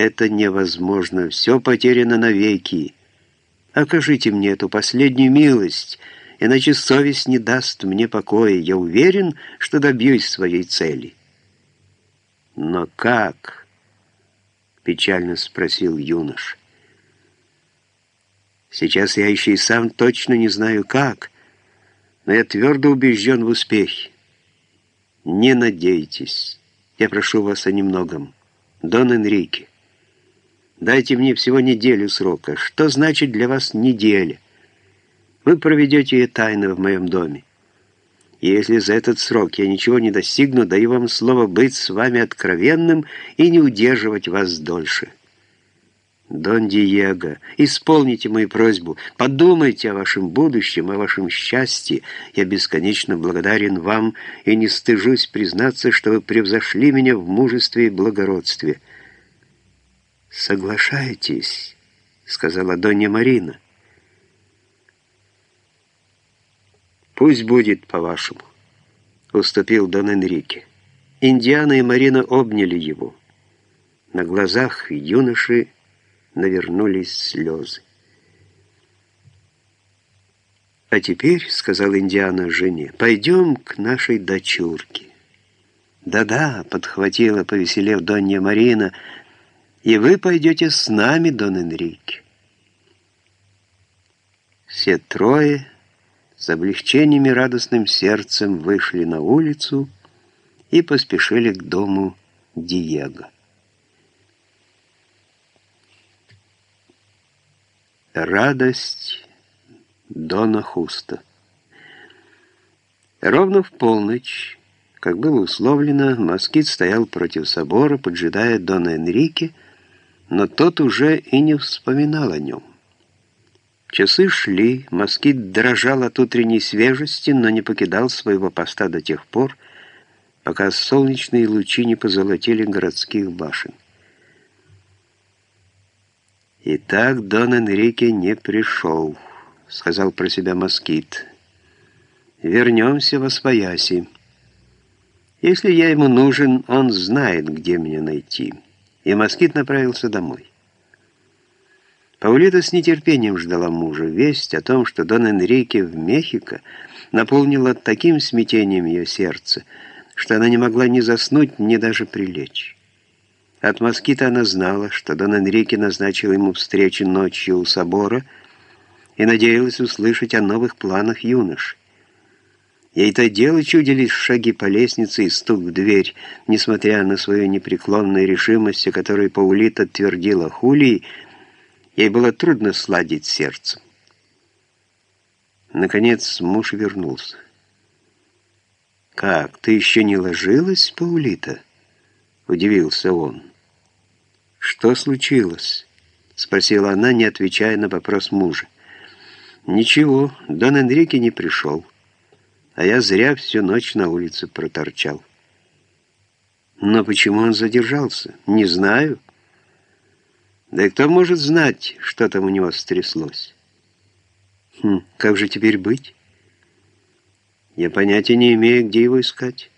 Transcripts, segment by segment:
это невозможно, все потеряно навеки. Окажите мне эту последнюю милость, иначе совесть не даст мне покоя. Я уверен, что добьюсь своей цели». «Но как?» — печально спросил юнош. «Сейчас я еще и сам точно не знаю, как, но я твердо убежден в успехе. Не надейтесь, я прошу вас о немногом. Дон Энрике, дайте мне всего неделю срока. Что значит для вас неделя? Вы проведете ее тайно в моем доме. И если за этот срок я ничего не достигну, даю вам слово быть с вами откровенным и не удерживать вас дольше. Дон Диего, исполните мою просьбу, подумайте о вашем будущем, о вашем счастье. Я бесконечно благодарен вам и не стыжусь признаться, что вы превзошли меня в мужестве и благородстве. «Соглашайтесь», — сказала Донья Марина. «Пусть будет по-вашему», — уступил Дон Энрике. Индиана и Марина обняли его. На глазах юноши навернулись слезы. «А теперь, — сказал Индиана жене, — пойдем к нашей дочурке». «Да-да», — подхватила, повеселев Донья Марина, — «и вы пойдете с нами, Дон Энрике». Все трое с облегчением и радостным сердцем вышли на улицу и поспешили к дому Диего. Радость Дона Хуста Ровно в полночь, как было условлено, москит стоял против собора, поджидая Дона Энрике, но тот уже и не вспоминал о нем. Часы шли, москит дрожал от утренней свежести, но не покидал своего поста до тех пор, пока солнечные лучи не позолотили городских башен. «Итак, Дон Энрике не пришел», — сказал про себя москит. «Вернемся во свояси. Если я ему нужен, он знает, где меня найти». И москит направился домой. Паулита с нетерпением ждала мужа. Весть о том, что Дон Энрике в Мехико, наполнила таким смятением ее сердце, что она не могла ни заснуть, ни даже прилечь. От москита она знала, что Дон Энрике назначил ему встречу ночью у собора и надеялась услышать о новых планах юнош. Ей то дело чудились шаги по лестнице и стук в дверь, несмотря на свою непреклонную решимость, о которой Паулита твердила Хулии, Ей было трудно сладить сердцем. Наконец муж вернулся. «Как, ты еще не ложилась, Паулита?» — удивился он. «Что случилось?» — спросила она, не отвечая на вопрос мужа. «Ничего, Дон Энрике не пришел, а я зря всю ночь на улице проторчал». «Но почему он задержался? Не знаю». Да и кто может знать, что там у него стряслось? Хм, как же теперь быть? Я понятия не имею, где его искать.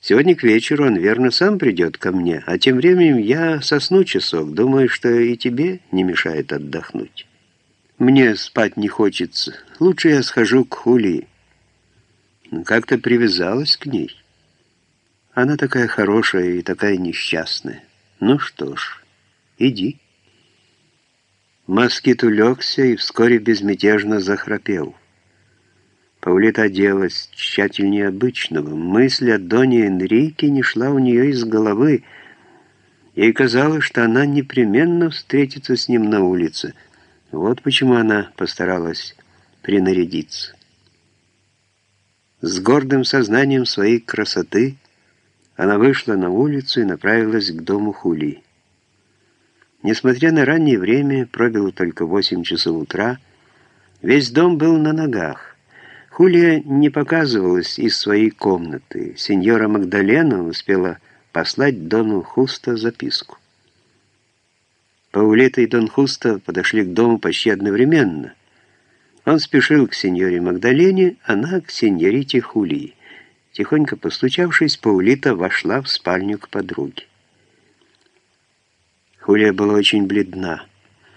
Сегодня к вечеру он верно сам придет ко мне, а тем временем я сосну часок, думаю, что и тебе не мешает отдохнуть. Мне спать не хочется. Лучше я схожу к Хулии. Как-то привязалась к ней. Она такая хорошая и такая несчастная. Ну что ж... Иди». Москит улегся и вскоре безмятежно захрапел. Паулита оделась тщательнее обычного. Мысль о Доне Энрике не шла у нее из головы. Ей казалось, что она непременно встретится с ним на улице. Вот почему она постаралась принарядиться. С гордым сознанием своей красоты она вышла на улицу и направилась к дому Хулии. Несмотря на раннее время, пробило только восемь часов утра, весь дом был на ногах. Хулия не показывалась из своей комнаты. Сеньора Магдалена успела послать Дону Хуста записку. Паулета и Дон Хуста подошли к дому почти одновременно. Он спешил к сеньоре Магдалене, она к сеньорите Хулии. Тихонько постучавшись, Паулита вошла в спальню к подруге. Хулия была очень бледна.